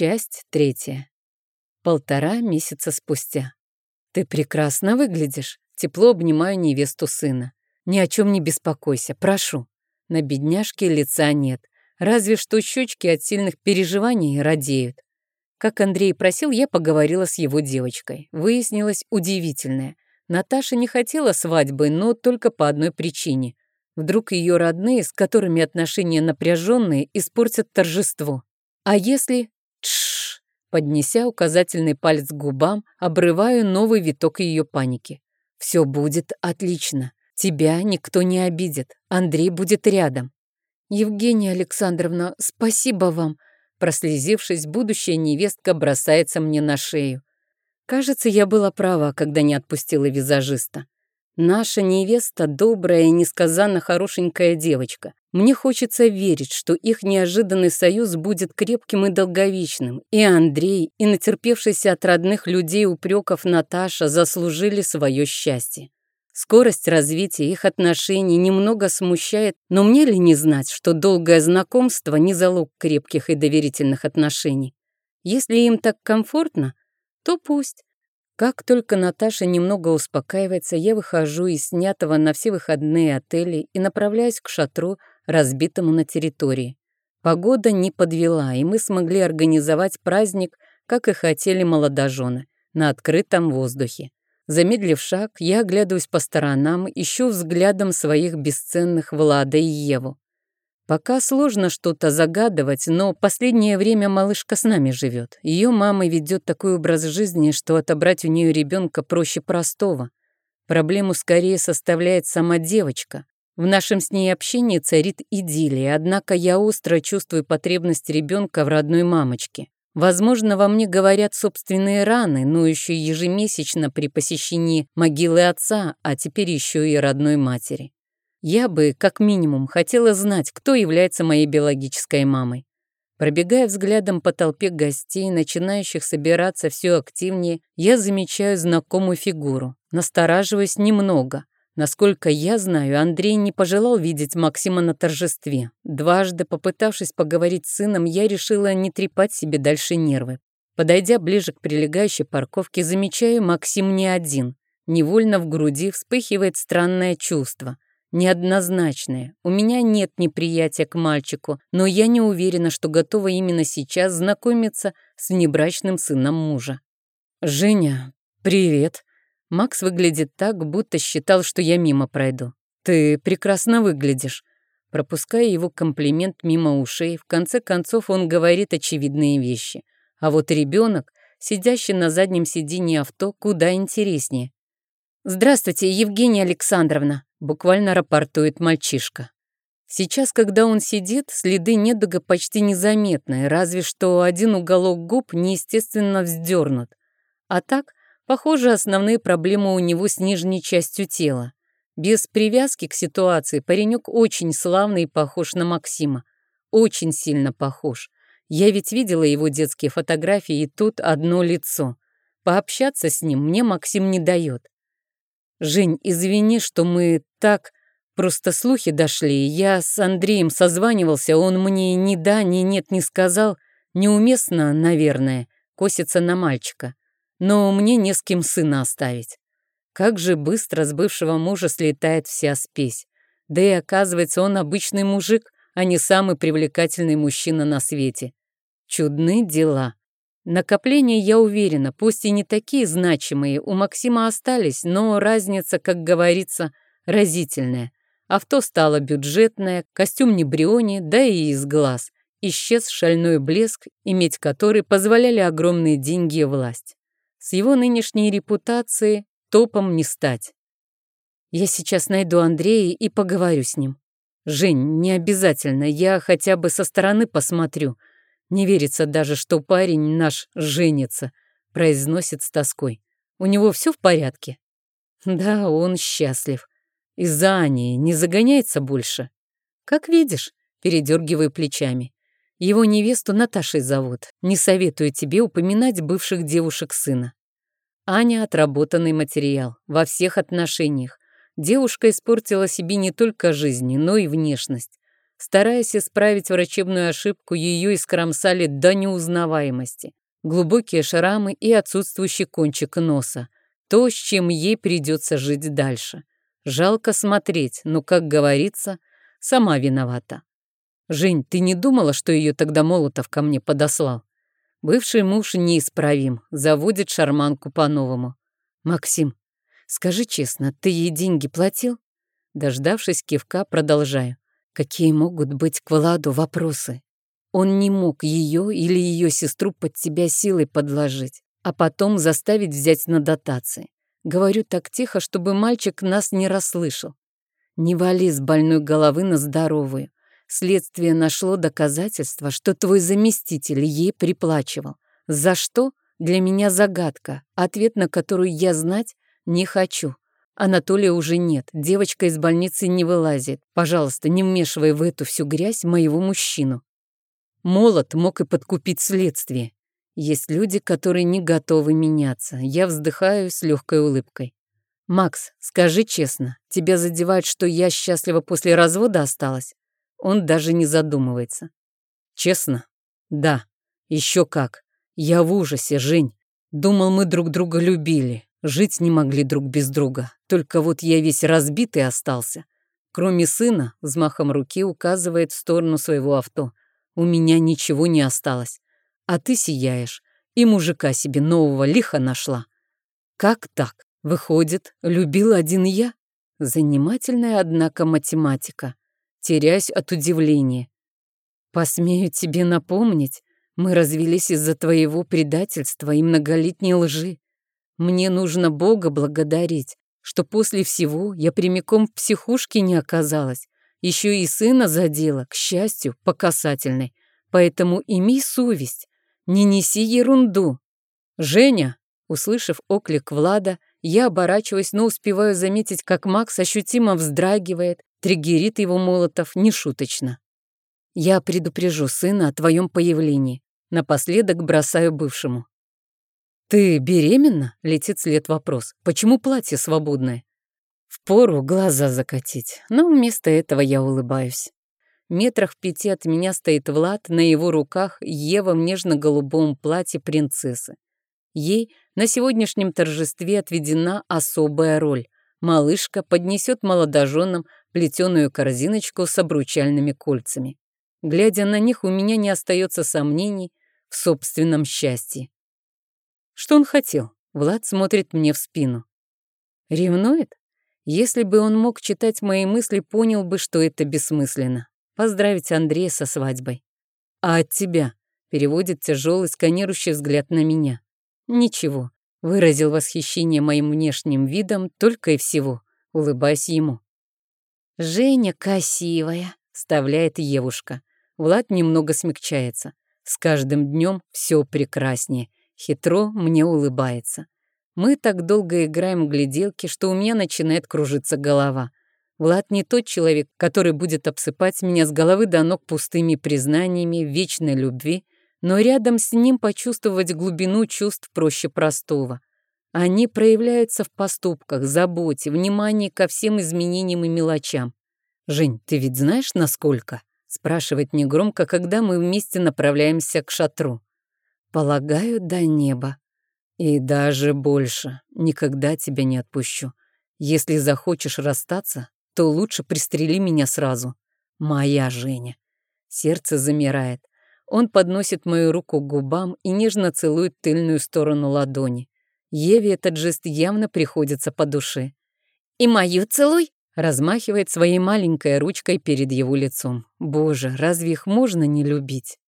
Часть третья. Полтора месяца спустя. «Ты прекрасно выглядишь», — тепло обнимаю невесту сына. «Ни о чем не беспокойся, прошу». На бедняжке лица нет, разве что щечки от сильных переживаний радеют. Как Андрей просил, я поговорила с его девочкой. Выяснилось удивительное. Наташа не хотела свадьбы, но только по одной причине. Вдруг ее родные, с которыми отношения напряженные, испортят торжество. А если! Поднеся указательный палец к губам, обрываю новый виток ее паники. Все будет отлично. Тебя никто не обидит. Андрей будет рядом. Евгения Александровна, спасибо вам. Прослезившись, будущая невестка бросается мне на шею. Кажется, я была права, когда не отпустила визажиста. Наша невеста добрая и несказанно хорошенькая девочка. Мне хочется верить, что их неожиданный союз будет крепким и долговечным. И Андрей, и натерпевшийся от родных людей упреков Наташа заслужили свое счастье. Скорость развития их отношений немного смущает, но мне ли не знать, что долгое знакомство не залог крепких и доверительных отношений? Если им так комфортно, то пусть. Как только Наташа немного успокаивается, я выхожу из снятого на все выходные отели и направляюсь к шатру, разбитому на территории. Погода не подвела, и мы смогли организовать праздник, как и хотели молодожены, на открытом воздухе. Замедлив шаг, я оглядываюсь по сторонам, ищу взглядом своих бесценных Влада и Еву. Пока сложно что-то загадывать, но последнее время малышка с нами живет. Ее мама ведет такой образ жизни, что отобрать у нее ребенка проще простого. Проблему скорее составляет сама девочка. В нашем с ней общении царит идиллия, однако я остро чувствую потребность ребенка в родной мамочке. Возможно, во мне говорят собственные раны, но еще ежемесячно при посещении могилы отца, а теперь еще и родной матери. Я бы, как минимум, хотела знать, кто является моей биологической мамой. Пробегая взглядом по толпе гостей, начинающих собираться все активнее, я замечаю знакомую фигуру. Настораживаюсь немного. Насколько я знаю, Андрей не пожелал видеть Максима на торжестве. Дважды попытавшись поговорить с сыном, я решила не трепать себе дальше нервы. Подойдя ближе к прилегающей парковке, замечаю, Максим не один. Невольно в груди вспыхивает странное чувство. Неоднозначное. У меня нет неприятия к мальчику, но я не уверена, что готова именно сейчас знакомиться с внебрачным сыном мужа. «Женя, привет!» Макс выглядит так, будто считал, что я мимо пройду. «Ты прекрасно выглядишь». Пропуская его комплимент мимо ушей, в конце концов он говорит очевидные вещи. А вот ребенок, сидящий на заднем сиденье авто, куда интереснее. «Здравствуйте, Евгения Александровна», — буквально рапортует мальчишка. Сейчас, когда он сидит, следы недуга почти незаметны, разве что один уголок губ неестественно вздернут. А так Похоже, основные проблемы у него с нижней частью тела. Без привязки к ситуации паренек очень славный и похож на Максима. Очень сильно похож. Я ведь видела его детские фотографии, и тут одно лицо. Пообщаться с ним мне Максим не дает. «Жень, извини, что мы так... Просто слухи дошли. Я с Андреем созванивался, он мне ни да, ни нет не сказал. Неуместно, наверное, косится на мальчика но мне не с кем сына оставить. Как же быстро с бывшего мужа слетает вся спесь. Да и оказывается, он обычный мужик, а не самый привлекательный мужчина на свете. Чудны дела. Накопления, я уверена, пусть и не такие значимые, у Максима остались, но разница, как говорится, разительная. Авто стало бюджетное, костюм не бриони, да и из глаз. Исчез шальной блеск, иметь который позволяли огромные деньги и власть. С его нынешней репутацией топом не стать. Я сейчас найду Андрея и поговорю с ним. Жень, не обязательно, я хотя бы со стороны посмотрю. Не верится даже, что парень наш женится, произносит с тоской. У него все в порядке? Да, он счастлив. Из-за Ани не загоняется больше. Как видишь, передергиваю плечами. Его невесту Наташей зовут. Не советую тебе упоминать бывших девушек сына. Аня — отработанный материал во всех отношениях. Девушка испортила себе не только жизнь, но и внешность. Стараясь исправить врачебную ошибку, ее искромсали до неузнаваемости. Глубокие шрамы и отсутствующий кончик носа. То, с чем ей придется жить дальше. Жалко смотреть, но, как говорится, сама виновата. «Жень, ты не думала, что ее тогда Молотов ко мне подослал?» Бывший муж неисправим, заводит шарманку по-новому. «Максим, скажи честно, ты ей деньги платил?» Дождавшись кивка, продолжаю. Какие могут быть к Владу вопросы? Он не мог ее или ее сестру под тебя силой подложить, а потом заставить взять на дотации. Говорю так тихо, чтобы мальчик нас не расслышал. Не вали с больной головы на здоровую. Следствие нашло доказательства, что твой заместитель ей приплачивал. За что? Для меня загадка, ответ на которую я знать не хочу. Анатолия уже нет, девочка из больницы не вылазит. Пожалуйста, не вмешивай в эту всю грязь моего мужчину. Молот мог и подкупить следствие. Есть люди, которые не готовы меняться. Я вздыхаю с легкой улыбкой. «Макс, скажи честно, тебя задевает, что я счастлива после развода осталась?» Он даже не задумывается. «Честно? Да. Еще как. Я в ужасе, Жень. Думал, мы друг друга любили. Жить не могли друг без друга. Только вот я весь разбитый остался. Кроме сына, взмахом руки указывает в сторону своего авто. У меня ничего не осталось. А ты сияешь. И мужика себе нового лихо нашла. Как так? Выходит, любил один я? Занимательная, однако, математика. Теряюсь от удивления. Посмею тебе напомнить, мы развелись из-за твоего предательства и многолетней лжи. Мне нужно Бога благодарить, что после всего я прямиком в психушке не оказалась. Еще и сына задела, к счастью, по касательной. Поэтому имей совесть, не неси ерунду. Женя, услышав оклик Влада, я оборачиваюсь, но успеваю заметить, как Макс ощутимо вздрагивает, триггерит его Молотов нешуточно. Я предупрежу сына о твоем появлении. Напоследок бросаю бывшему. «Ты беременна?» — летит след вопрос. «Почему платье свободное?» Впору глаза закатить, но вместо этого я улыбаюсь. Метрах пяти от меня стоит Влад, на его руках Ева в нежно-голубом платье принцессы. Ей на сегодняшнем торжестве отведена особая роль. Малышка поднесет молодоженам плетеную корзиночку с обручальными кольцами. Глядя на них, у меня не остается сомнений в собственном счастье. Что он хотел? Влад смотрит мне в спину. Ревнует? Если бы он мог читать мои мысли, понял бы, что это бессмысленно. Поздравить Андрея со свадьбой. А от тебя? Переводит тяжелый сканирующий взгляд на меня. Ничего. Выразил восхищение моим внешним видом только и всего, улыбаясь ему. «Женя красивая», — вставляет Евушка. Влад немного смягчается. С каждым днем все прекраснее. Хитро мне улыбается. Мы так долго играем в гляделки, что у меня начинает кружиться голова. Влад не тот человек, который будет обсыпать меня с головы до ног пустыми признаниями вечной любви, но рядом с ним почувствовать глубину чувств проще простого. Они проявляются в поступках, заботе, внимании ко всем изменениям и мелочам. «Жень, ты ведь знаешь, насколько?» спрашивает негромко, когда мы вместе направляемся к шатру. Полагаю, до неба. И даже больше. Никогда тебя не отпущу. Если захочешь расстаться, то лучше пристрели меня сразу. Моя Женя. Сердце замирает. Он подносит мою руку к губам и нежно целует тыльную сторону ладони. Еве этот жест явно приходится по душе. «И мою целуй!» размахивает своей маленькой ручкой перед его лицом. Боже, разве их можно не любить?